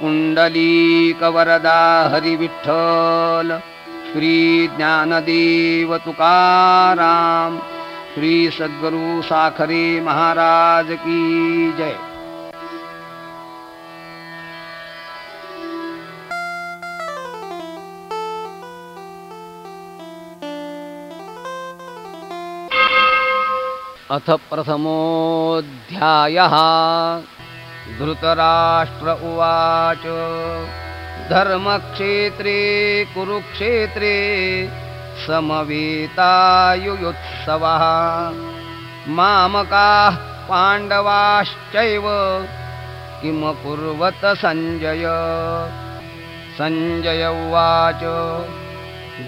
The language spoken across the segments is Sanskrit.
कुण्डलीकवरदा हरिविठ्ठल श्रीज्ञानदेव तुकाराम श्री सद्गुरु साखरे महाराज की जय। अथ प्रथमोऽध्यायः धृतराष्ट्र उवाच। धर्मक्षेत्रे कुरुक्षेत्रे समवेतायुयुत्सवः। मामकाः पाण्डवाश्चैव किमकुर्वत सञ्जय सञ्जय उवाच।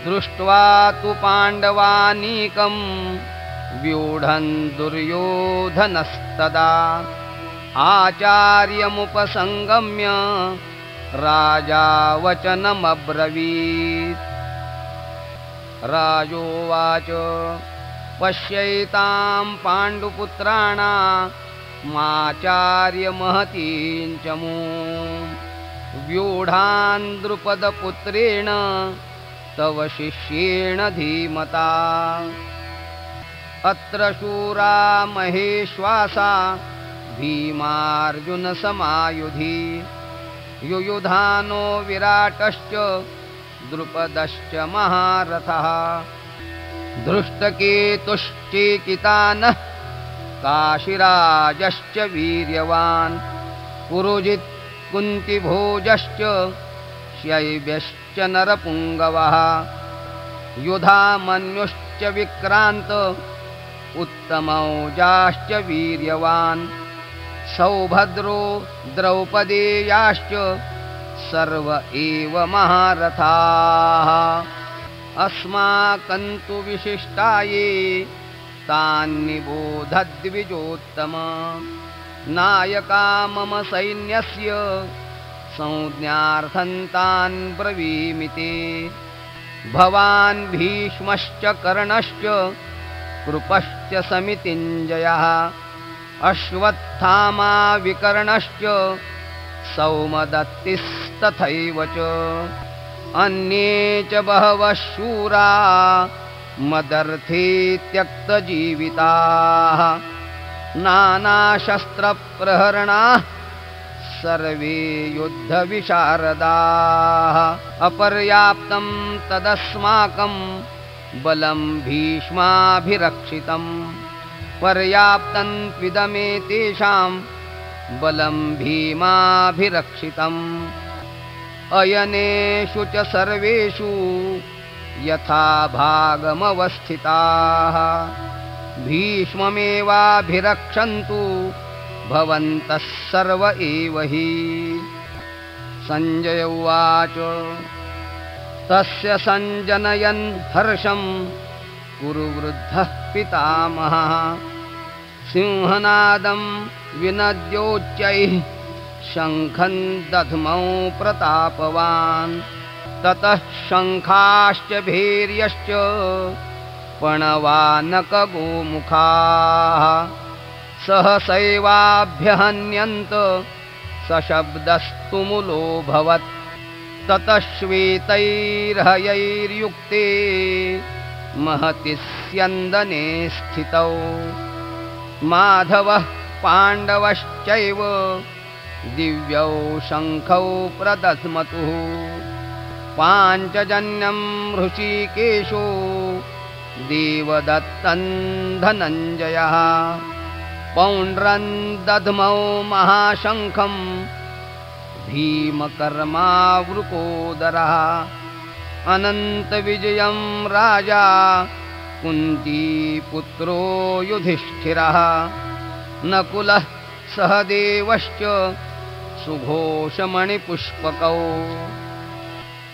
दृष्ट्वा तु पाण्डवानीकम् व्यूढन् दुर्योधनस्तदा आचार्यमुपसङ्गम्य राजा वचनमब्रवीत् राजोवाच पश्यैतां पाण्डुपुत्राणामाचार्यमहतीं च मू। व्यूढान् द्रुपदपुत्रेण तव शिष्येण धीमता। अत्र शूरा महेश्वासा भीमार्जुनसमायुधि। युयुधानो विराटश्च द्रुपदश्च महारथः। दृष्टकेतुश्चेकितानः काशिराजश्च वीर्यवान्। पुरुजित् कुन्तिभोजश्च शैव्यश्च नरपुङ्गवः। युधामन्युश्च विक्रान्त उत्तमौजाश्च वीर्यवान् सौभद्रो द्रौपदेयाश्च सर्व एव महारथाः। अस्माकन्तु विशिष्टाये तान्निबोधद्विजोत्तम। नायका मम सैन्यस्य संज्ञार्थन्तान् ब्रवीमिते। भवान् भीष्मश्च कर्णश्च कृपश्च समितिञ्जयः अश्वत्थामा विकर्णश्च सौमदत्तिस्तथैव च। अन्ये च बहवः शूरा मदर्थे त्यक्तजीविताः नानाशस्त्रप्रहरणाः सर्वे युद्धविशारदाः। अपर्याप्तं तदस्माकम् बलं भीष्माभिरक्षितम् पर्याप्तन्त्विदमेतेषां बलं भीमाभिरक्षितम्। अयनेषु च सर्वेषु यथा भागमवस्थिताः। भीष्ममेवाभिरक्षन्तु भवन्तः सर्व एव हि। सञ्जय उवाच। तस्य सञ्जनयन् हर्षं कुरुवृद्धः पितामहः। सिंहनादं विनद्योच्चैः शङ्खं दध्मौ प्रतापवान्। ततः शङ्खाश्च भीर्यश्च पणवानकगोमुखाः सहसैवाभ्यहन्यन्त सशब्दस्तुमुलोऽभवत् ततः श्वेतैर्हयैर्युक्ते महति स्यन्दने स्थितौ। माधवः पाण्डवश्चैव दिव्यौ शङ्खौ प्रदध्मतुः। पाञ्चजन्यं धनञ्जयः। पौण्ड्रन् दध्मौ महाशङ्खम् भीमकर्मावृकोदरः अनन्तविजयं राजा कुन्तीपुत्रो युधिष्ठिरः। नकुलः सहदेवश्च सुघोषमणिपुष्पकौ।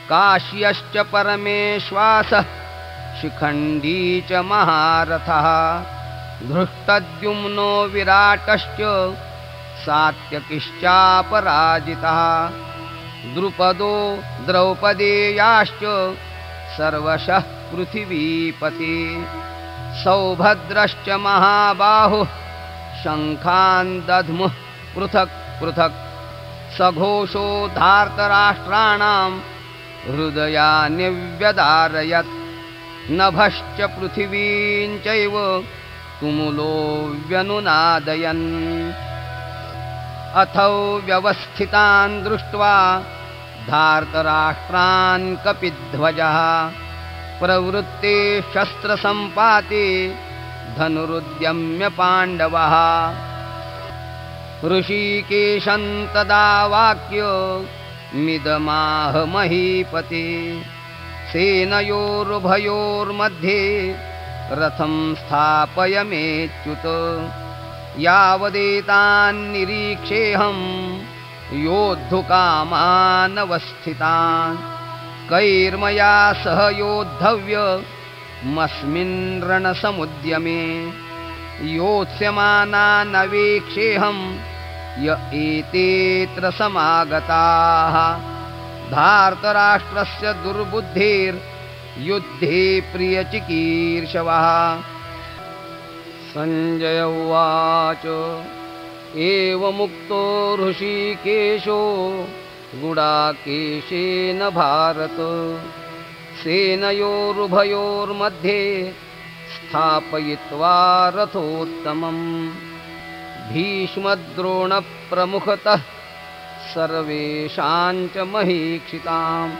काश्यश्च परमेश्वासः शिखण्डी च महारथः। धृष्टद्युम्नो विराटश्च सात्यकिश्चापराजितः द्रुपदो द्रौपदेयाश्च सर्वशः पृथिवीपति। सौभद्रश्च महाबाहुः शङ्खान् दध्मुः पृथक् पृथक्। सघोषो धार्तराष्ट्राणां हृदयान्यव्यदारयत् नभश्च पृथिवीं चैव तुमुलो व्यनुनादयन् अथौ व्यवस्थितान् दृष्ट्वा धार्तराष्ट्रान् कपिध्वजः। प्रवृत्ते शस्त्रसम्पाते धनुरुद्यम्य पाण्डवः। ऋषिकेशन्तदा वाक्य मिदमाह महीपते। सेनयोरुभयोर्मध्ये रथं स्थापयमेच्युत यावदेतान्निरीक्षेऽहं योद्धुकामानवस्थितान्। कैर्मया सह योद्धव्यमस्मिन् रणसमुद्यमे। योत्स्यमानानवेक्षेऽहं य एतेऽत्र समागताः। धार्तराष्ट्रस्य दुर्बुद्धिर्युद्धे प्रियचिकीर्षवः सञ्जय उवाच एवमुक्तो ऋषिकेशो गुडाकेशेन भारत। सेनयोरुभयोर्मध्ये स्थापयित्वा रथोत्तमम्। भीष्मद्रोणप्रमुखतः सर्वेषाञ्च महीक्षिताम्।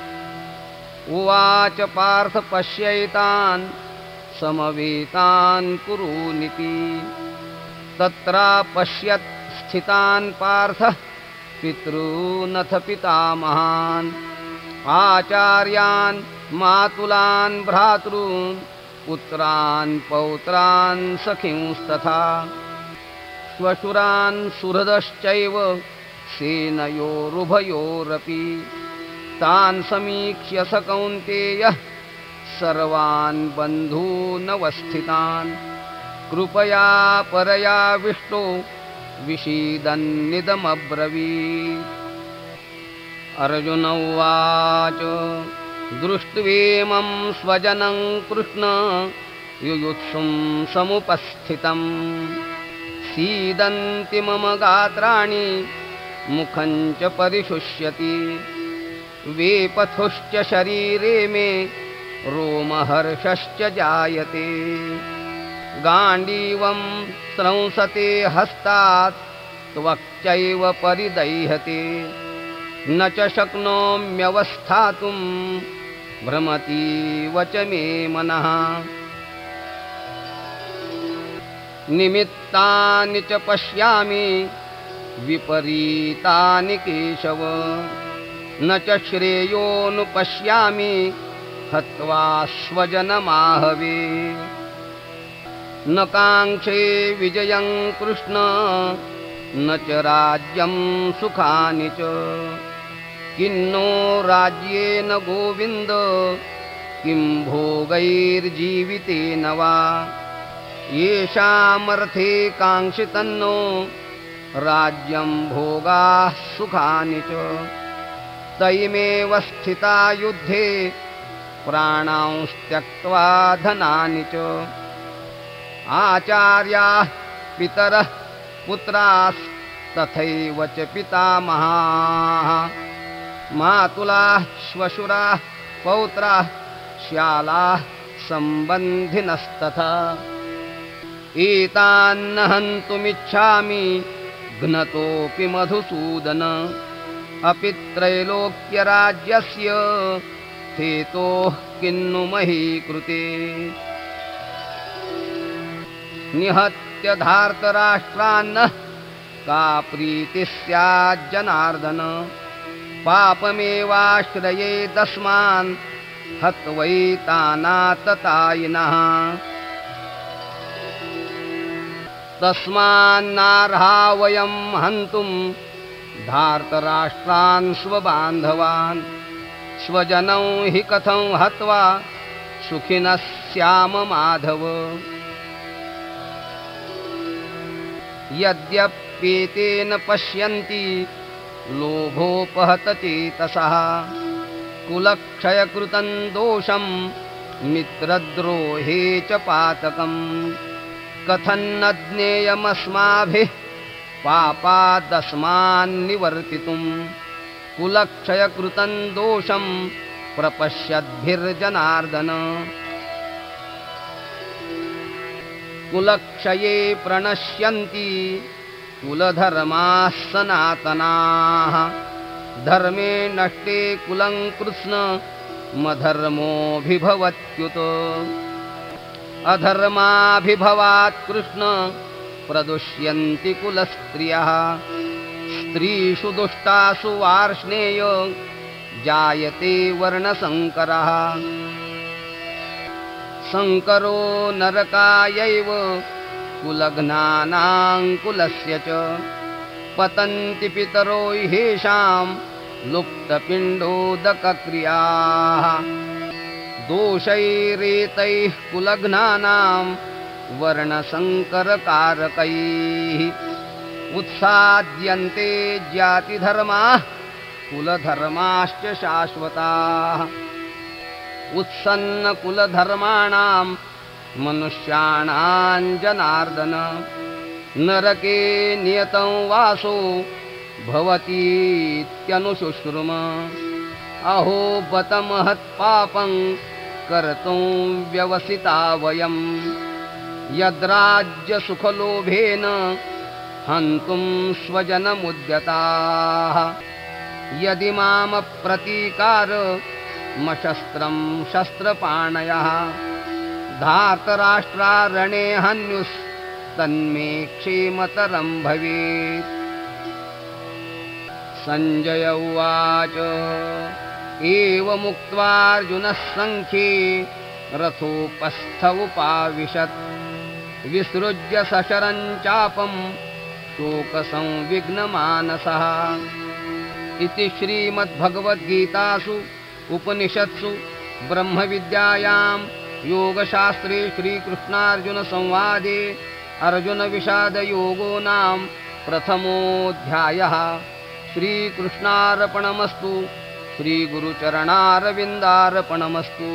उवाच पार्थ पश्यैतान् समवेतान् कुरूनिति। तत्रा पश्यत् स्थितान् पार्थः पितॄनथ पितामहान्। आचार्यान् मातुलान् भ्रातॄन् पुत्रान् पौत्रान् सखिंस्तथा। श्वशुरान् सुहृदश्चैव सेनयोरुभयोरपि। तान् समीक्ष्य स कौन्तेयः सर्वान् बन्धूनवस्थितान्। कृपया परया विष्णो विषीदन्निदमब्रवीत्। अर्जुन उवाच दृष्ट्वेमं स्वजनं कृष्ण युयुत्सुं समुपस्थितम्। सीदन्ति मम गात्राणि मुखं च परिशुष्यति। वेपथुश्च शरीरे मे रोमहर्षश्च जायते। गाण्डीवं स्रंसते हस्तात् त्वक्चैव परिदह्यते। न च शक्नोम्यवस्थातुं भ्रमतीव च मे मनः। निमित्तानि च पश्यामि विपरीतानि केशव। न च श्रेयोनुपश्यामि हत्वा स्वजनमाहवे। न काङ्क्षे विजयं कृष्ण न च राज्यं सुखानि च। किन्नो राज्येन गोविन्द किं भोगैर्जीवितेन वा। येषामर्थे काङ्क्षितन्नो राज्यं भोगाः सुखानि च। तैमेव स्थिता युद्धे प्राणांस्त्यक्त्वा धनानि च। आचार्याः पितरः पुत्रास्तथैव च पितामहाः। मातुलाः श्वशुराः पौत्राः श्यालाः सम्बन्धिनस्तथा। एतान्न हन्तुमिच्छामि घ्नतोऽपि मधुसूदन। अपि त्रैलोक्यराज्यस्य हेतोः किन्नु महीकृते निहत्य धार्तराष्ट्रान्नः का प्रीतिः स्याज्जनार्दन पापमेवाश्रये तस्मान् हत्वैतानाततायिनः तस्मान्नार्हा वयं हन्तुं धार्तराष्ट्रान् स्वबान्धवान् स्वजनौ हि कथं हत्वा सुखिनः स्याम माधव यद्यप्येतेन पश्यन्ति लोभोपहतचेतसः कुलक्षयकृतं दोषं मित्रद्रोहे च पातकम्। कथन्न ज्ञेयमस्माभिः पापादस्मान्निवर्तितुं कुलक्षयकृतं दोषं प्रपश्यद्भिर्जनार्दन। कुलक्षये प्रणश्यन्ति कुलधर्माः सनातनाः। धर्मे नष्टे कुलं कृष्ण मधर्मोऽभिभवत्युत। अधर्माभिभवात् कृष्ण प्रदुष्यन्ति कुलस्त्रियः स्त्रीषु दुष्टासु वार्ष्णेय जायते वर्णशङ्करः। शङ्करो नरकायैव कुलघ्नानाङ्कुलस्य च पतन्ति पितरो ह्येषां लुप्तपिण्डोदकक्रियाः। दोषैरेतैः कुलघ्नानां वर्णशङ्करकारकैः उत्साद्यन्ते जातिधर्माः कुलधर्माश्च शाश्वताः। उत्सन्नकुलधर्माणां मनुष्याणां जनार्दन। नरके नियतं वासो भवतीत्यनुशुश्रुम। अहो बत महत्पापं कर्तुं व्यवसिता वयं यद्राज्यसुखलोभेन हन्तुं स्वजनमुद्यताः। यदि मामप्रतीकारमशस्त्रं शस्त्रपाणयः धातराष्ट्रारणे हन्युस्तन्मे क्षेमतरं भवेत्। सञ्जय उवाच एवमुक्त्वार्जुनः सङ्ख्ये रथोपस्थ उपाविशत् विसृज्य सशरं चापं शोकसंविघ्नमानसः इति श्रीमद्भगवद्गीतासु उपनिषत्सु ब्रह्मविद्यायां योगशास्त्रे श्रीकृष्णार्जुनसंवादे अर्जुनविषादयोगो नाम प्रथमोऽध्यायः। श्रीकृष्णार्पणमस्तु श्रीगुरुचरणारविन्दार्पणमस्तु